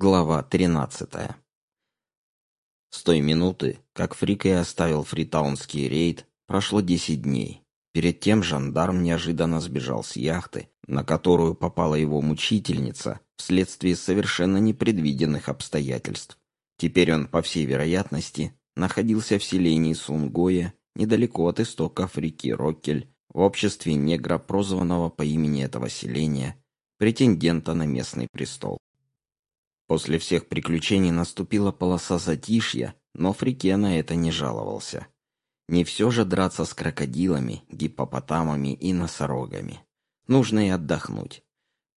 Глава 13. С той минуты, как Фрикей оставил фритаунский рейд, прошло 10 дней. Перед тем жандарм неожиданно сбежал с яхты, на которую попала его мучительница вследствие совершенно непредвиденных обстоятельств. Теперь он, по всей вероятности, находился в селении Сунгоя, недалеко от истоков реки Роккель, в обществе негра, прозванного по имени этого селения, претендента на местный престол. После всех приключений наступила полоса затишья, но Фрике на это не жаловался. Не все же драться с крокодилами, гиппопотамами и носорогами. Нужно и отдохнуть.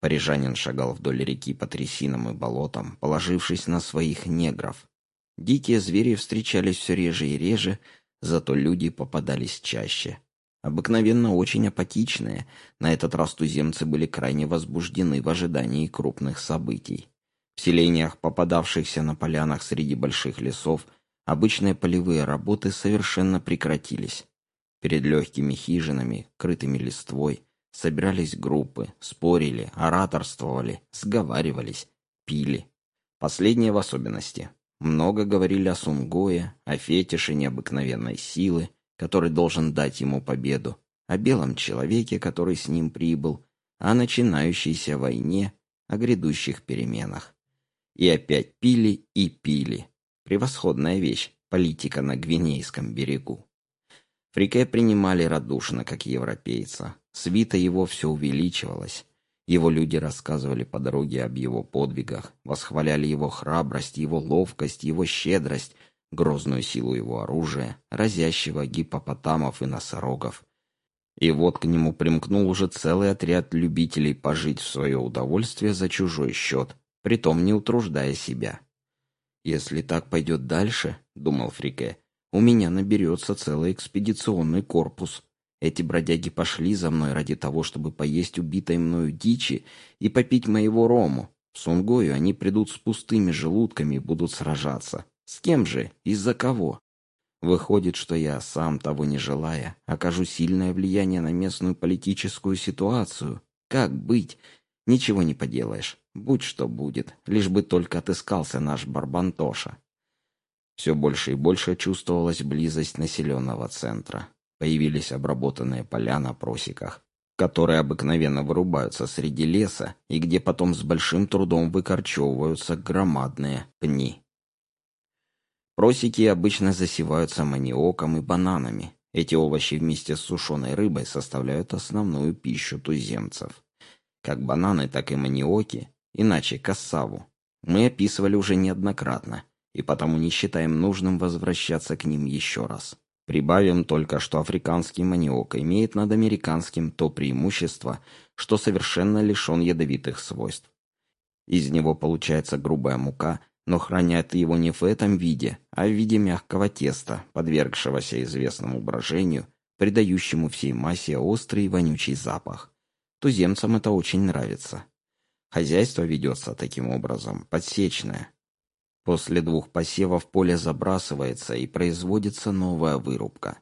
Парижанин шагал вдоль реки по трясинам и болотам, положившись на своих негров. Дикие звери встречались все реже и реже, зато люди попадались чаще. Обыкновенно очень апатичные, на этот раз туземцы были крайне возбуждены в ожидании крупных событий. В селениях, попадавшихся на полянах среди больших лесов, обычные полевые работы совершенно прекратились. Перед легкими хижинами, крытыми листвой, собирались группы, спорили, ораторствовали, сговаривались, пили. Последние в особенности. Много говорили о Сунгое, о фетише необыкновенной силы, который должен дать ему победу, о белом человеке, который с ним прибыл, о начинающейся войне, о грядущих переменах. И опять пили и пили. Превосходная вещь, политика на Гвинейском берегу. Фрике принимали радушно, как европейца. Свита его все увеличивалась. Его люди рассказывали по дороге об его подвигах, восхваляли его храбрость, его ловкость, его щедрость, грозную силу его оружия, разящего гипопотамов и носорогов. И вот к нему примкнул уже целый отряд любителей пожить в свое удовольствие за чужой счет, притом не утруждая себя. «Если так пойдет дальше, — думал Фрике, — у меня наберется целый экспедиционный корпус. Эти бродяги пошли за мной ради того, чтобы поесть убитой мною дичи и попить моего рому. В Сунгою они придут с пустыми желудками и будут сражаться. С кем же? Из-за кого? Выходит, что я, сам того не желая, окажу сильное влияние на местную политическую ситуацию. Как быть? Ничего не поделаешь. Будь что будет, лишь бы только отыскался наш Барбантоша. Все больше и больше чувствовалась близость населенного центра. Появились обработанные поля на просеках, которые обыкновенно вырубаются среди леса и где потом с большим трудом выкорчевываются громадные пни. Просеки обычно засеваются маниоком и бананами. Эти овощи вместе с сушеной рыбой составляют основную пищу туземцев. Как бананы, так и маниоки, иначе кассаву, мы описывали уже неоднократно, и потому не считаем нужным возвращаться к ним еще раз. Прибавим только, что африканский маниок имеет над американским то преимущество, что совершенно лишен ядовитых свойств. Из него получается грубая мука, но хранят его не в этом виде, а в виде мягкого теста, подвергшегося известному брожению, придающему всей массе острый и вонючий запах. Туземцам это очень нравится. Хозяйство ведется таким образом, подсечное. После двух посевов поле забрасывается и производится новая вырубка.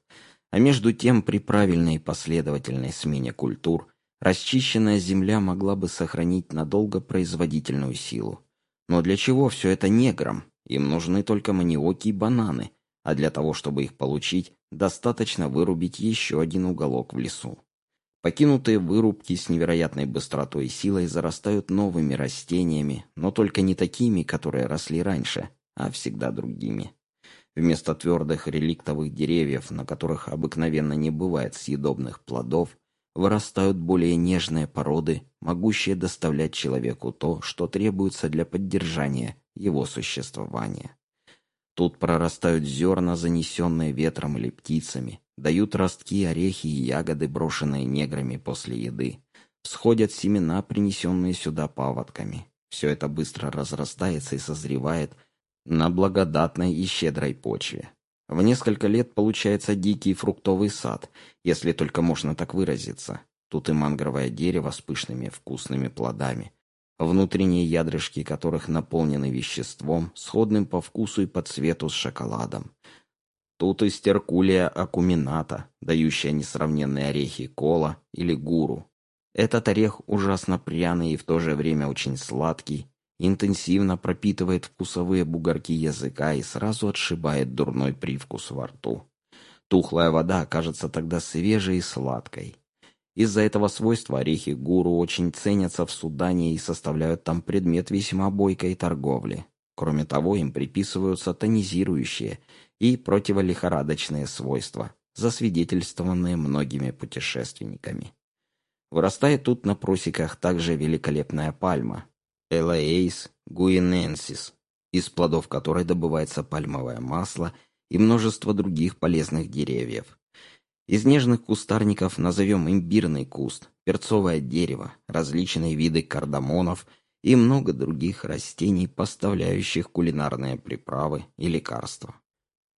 А между тем, при правильной последовательной смене культур, расчищенная земля могла бы сохранить надолго производительную силу. Но для чего все это неграм? Им нужны только маниоки и бананы, а для того, чтобы их получить, достаточно вырубить еще один уголок в лесу. Покинутые вырубки с невероятной быстротой и силой зарастают новыми растениями, но только не такими, которые росли раньше, а всегда другими. Вместо твердых реликтовых деревьев, на которых обыкновенно не бывает съедобных плодов, вырастают более нежные породы, могущие доставлять человеку то, что требуется для поддержания его существования. Тут прорастают зерна, занесенные ветром или птицами, дают ростки, орехи и ягоды, брошенные неграми после еды. Всходят семена, принесенные сюда паводками. Все это быстро разрастается и созревает на благодатной и щедрой почве. В несколько лет получается дикий фруктовый сад, если только можно так выразиться. Тут и мангровое дерево с пышными вкусными плодами, внутренние ядрышки которых наполнены веществом, сходным по вкусу и по цвету с шоколадом. Тут и стеркулия акумината, дающая несравненные орехи кола или гуру. Этот орех ужасно пряный и в то же время очень сладкий, интенсивно пропитывает вкусовые бугорки языка и сразу отшибает дурной привкус во рту. Тухлая вода окажется тогда свежей и сладкой. Из-за этого свойства орехи гуру очень ценятся в Судане и составляют там предмет весьма бойкой торговли. Кроме того, им приписываются тонизирующие и противолихорадочные свойства, засвидетельствованные многими путешественниками. Вырастает тут на просеках также великолепная пальма Элаэйс гуиненсис, из плодов которой добывается пальмовое масло и множество других полезных деревьев. Из нежных кустарников назовем имбирный куст, перцовое дерево, различные виды кардамонов и много других растений, поставляющих кулинарные приправы и лекарства.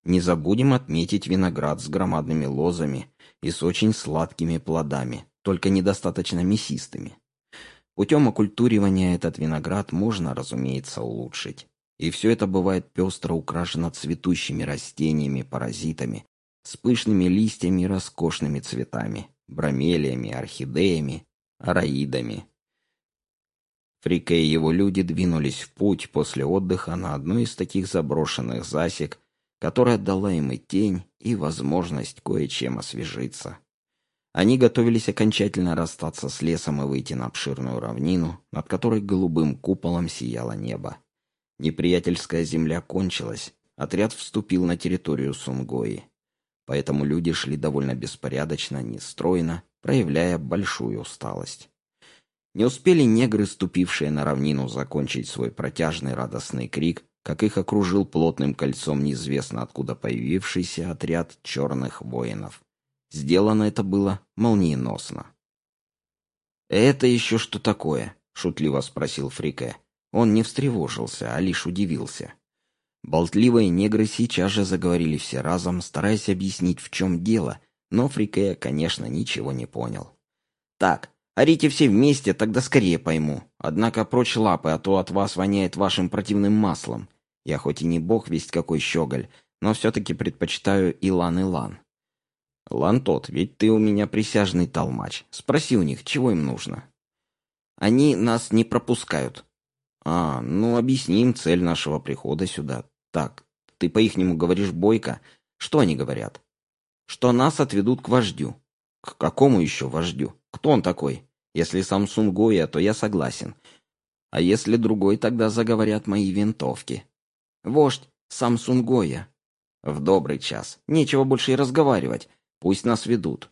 Не забудем отметить виноград с громадными лозами и с очень сладкими плодами, только недостаточно мясистыми. Путем окультуривания этот виноград можно, разумеется, улучшить. И все это бывает пестро украшено цветущими растениями, паразитами, с пышными листьями и роскошными цветами, бромелиями, орхидеями, араидами. Фрике и его люди двинулись в путь после отдыха на одной из таких заброшенных засек, которая дала им и тень, и возможность кое-чем освежиться. Они готовились окончательно расстаться с лесом и выйти на обширную равнину, над которой голубым куполом сияло небо. Неприятельская земля кончилась, отряд вступил на территорию Сунгои. Поэтому люди шли довольно беспорядочно, нестройно, проявляя большую усталость. Не успели негры, ступившие на равнину, закончить свой протяжный радостный крик, как их окружил плотным кольцом неизвестно откуда появившийся отряд черных воинов. Сделано это было молниеносно. «Это еще что такое?» — шутливо спросил Фрике. Он не встревожился, а лишь удивился. Болтливые негры сейчас же заговорили все разом, стараясь объяснить, в чем дело, но Фрике, конечно, ничего не понял. «Так, орите все вместе, тогда скорее пойму. Однако прочь лапы, а то от вас воняет вашим противным маслом. Я хоть и не бог весть какой щеголь, но все-таки предпочитаю Илан-Илан. Лан тот, ведь ты у меня присяжный толмач. Спроси у них, чего им нужно. Они нас не пропускают. А, ну объясни им цель нашего прихода сюда. Так, ты по-ихнему говоришь бойко. Что они говорят? Что нас отведут к вождю. К какому еще вождю? Кто он такой? Если сам Сунгоя, то я согласен. А если другой, тогда заговорят мои винтовки. Вождь Самсунгоя. В добрый час. Нечего больше и разговаривать. Пусть нас ведут.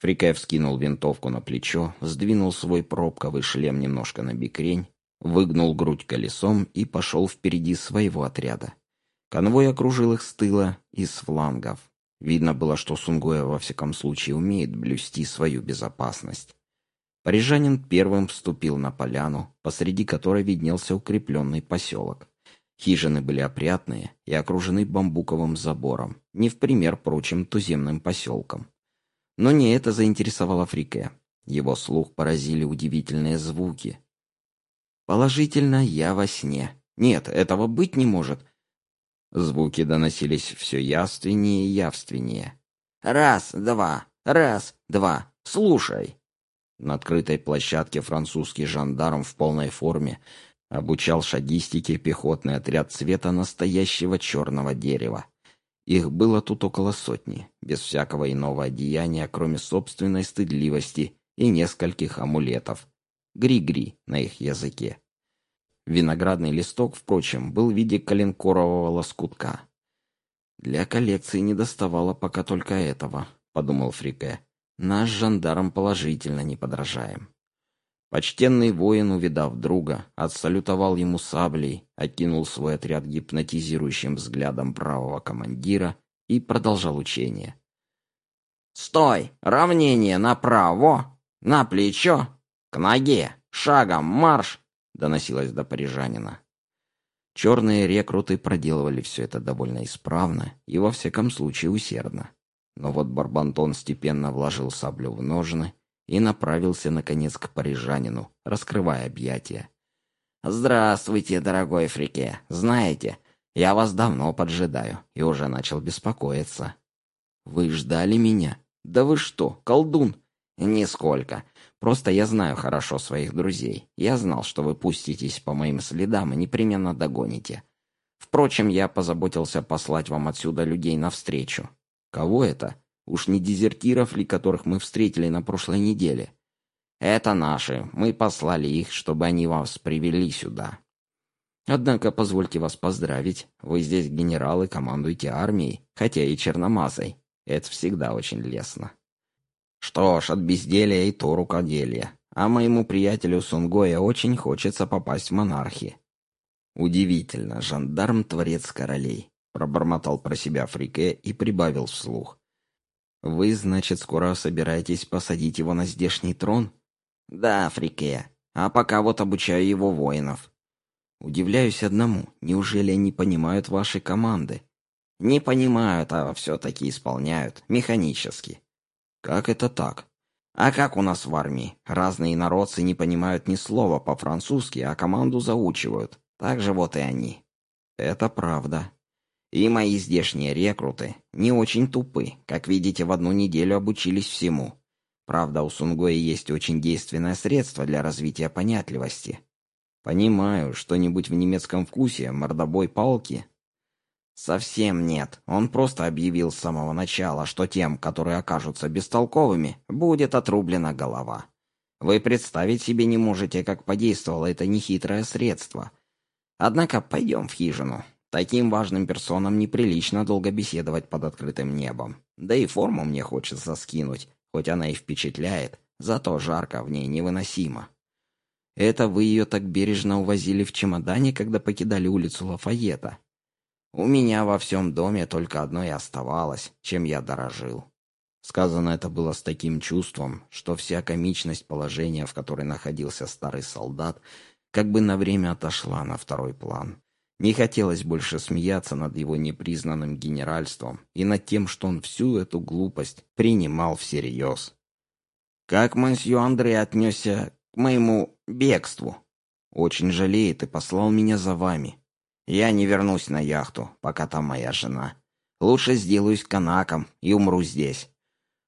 Фрикаев скинул винтовку на плечо, сдвинул свой пробковый шлем немножко на бикрень, выгнул грудь колесом и пошел впереди своего отряда. Конвой окружил их с тыла и с флангов. Видно было, что Сунгоя во всяком случае умеет блюсти свою безопасность. Парижанин первым вступил на поляну, посреди которой виднелся укрепленный поселок. Хижины были опрятные и окружены бамбуковым забором, не в пример прочим туземным поселкам. Но не это заинтересовало Фрике. Его слух поразили удивительные звуки. Положительно, я во сне. Нет, этого быть не может. Звуки доносились все явственнее и явственнее. «Раз, два, раз, два, слушай!» На открытой площадке французский жандарм в полной форме Обучал шагистике пехотный отряд цвета настоящего черного дерева. Их было тут около сотни, без всякого иного одеяния, кроме собственной стыдливости и нескольких амулетов. Гри-гри на их языке. Виноградный листок, впрочем, был в виде коленкорового лоскутка. «Для коллекции не доставало пока только этого», — подумал Фрике. «Наш жандарм положительно не подражаем». Почтенный воин, увидав друга, отсалютовал ему саблей, окинул свой отряд гипнотизирующим взглядом правого командира и продолжал учение. «Стой! Равнение направо! На плечо! К ноге! Шагом марш!» — доносилось до парижанина. Черные рекруты проделывали все это довольно исправно и во всяком случае усердно. Но вот Барбантон степенно вложил саблю в ножны и направился, наконец, к парижанину, раскрывая объятия. «Здравствуйте, дорогой Фрике. Знаете, я вас давно поджидаю и уже начал беспокоиться». «Вы ждали меня? Да вы что, колдун? «Нисколько. Просто я знаю хорошо своих друзей. Я знал, что вы пуститесь по моим следам и непременно догоните. Впрочем, я позаботился послать вам отсюда людей навстречу. Кого это? Уж не дезертиров ли, которых мы встретили на прошлой неделе? Это наши. Мы послали их, чтобы они вас привели сюда. Однако, позвольте вас поздравить, вы здесь генералы, командуете армией, хотя и черномазой. Это всегда очень лестно. Что ж, от безделия и то рукоделие. А моему приятелю Сунгоя очень хочется попасть в монархи. Удивительно, жандарм — творец королей. Пробормотал про себя Фрике и прибавил вслух. Вы, значит, скоро собираетесь посадить его на здешний трон? Да, Фрике. А пока вот обучаю его воинов. Удивляюсь одному. Неужели они понимают ваши команды? Не понимают, а все-таки исполняют. Механически. Как это так? А как у нас в армии? Разные народцы не понимают ни слова по-французски, а команду заучивают. Так же вот и они. Это правда. И мои здешние рекруты не очень тупы. Как видите, в одну неделю обучились всему. Правда, у Сунгоя есть очень действенное средство для развития понятливости. Понимаю, что-нибудь в немецком вкусе, мордобой палки, Совсем нет. Он просто объявил с самого начала, что тем, которые окажутся бестолковыми, будет отрублена голова. Вы представить себе не можете, как подействовало это нехитрое средство. Однако пойдем в хижину. Таким важным персонам неприлично долго беседовать под открытым небом. Да и форму мне хочется скинуть, хоть она и впечатляет, зато жарко в ней невыносимо. Это вы ее так бережно увозили в чемодане, когда покидали улицу Лафайета? У меня во всем доме только одно и оставалось, чем я дорожил. Сказано это было с таким чувством, что вся комичность положения, в которой находился старый солдат, как бы на время отошла на второй план. Не хотелось больше смеяться над его непризнанным генеральством и над тем, что он всю эту глупость принимал всерьез. «Как мансью Андрей отнесся к моему бегству?» «Очень жалеет и послал меня за вами. Я не вернусь на яхту, пока там моя жена. Лучше сделаюсь канаком и умру здесь.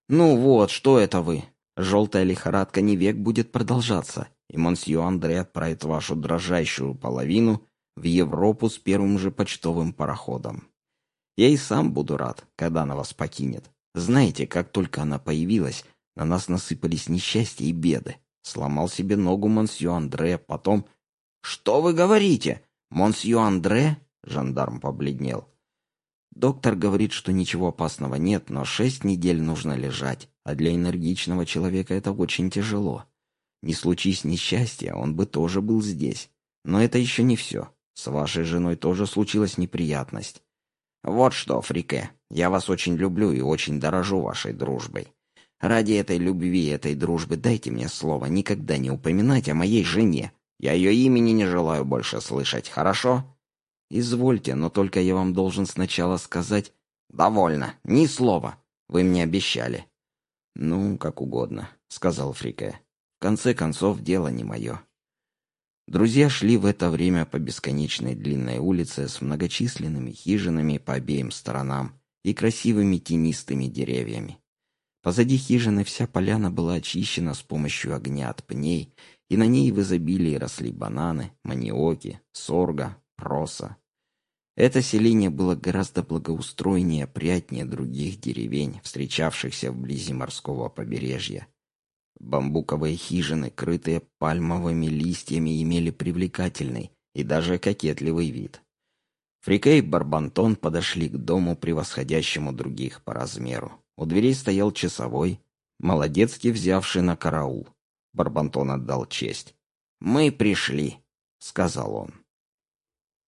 Ну вот, что это вы? Желтая лихорадка не век будет продолжаться, и монсье Андре отправит вашу дрожащую половину в Европу с первым же почтовым пароходом. Я и сам буду рад, когда она вас покинет. Знаете, как только она появилась, на нас насыпались несчастья и беды. Сломал себе ногу монсье Андре, потом... «Что вы говорите?» «Монсье Андре?» — жандарм побледнел. «Доктор говорит, что ничего опасного нет, но шесть недель нужно лежать, а для энергичного человека это очень тяжело. Не случись несчастья, он бы тоже был здесь. Но это еще не все. С вашей женой тоже случилась неприятность. Вот что, Фрике, я вас очень люблю и очень дорожу вашей дружбой. Ради этой любви и этой дружбы дайте мне слово никогда не упоминать о моей жене, я ее имени не желаю больше слышать, хорошо? Извольте, но только я вам должен сначала сказать... Довольно, ни слова. Вы мне обещали. Ну, как угодно, сказал Фрике. В конце концов, дело не мое. Друзья шли в это время по бесконечной длинной улице с многочисленными хижинами по обеим сторонам и красивыми тенистыми деревьями. Позади хижины вся поляна была очищена с помощью огня от пней и на ней в изобилии росли бананы, маниоки, сорга, проса. Это селение было гораздо благоустроеннее и опрятнее других деревень, встречавшихся вблизи морского побережья. Бамбуковые хижины, крытые пальмовыми листьями, имели привлекательный и даже кокетливый вид. Фрике и Барбантон подошли к дому, превосходящему других по размеру. У дверей стоял часовой, молодецкий взявший на караул. Барбантон отдал честь. «Мы пришли», — сказал он.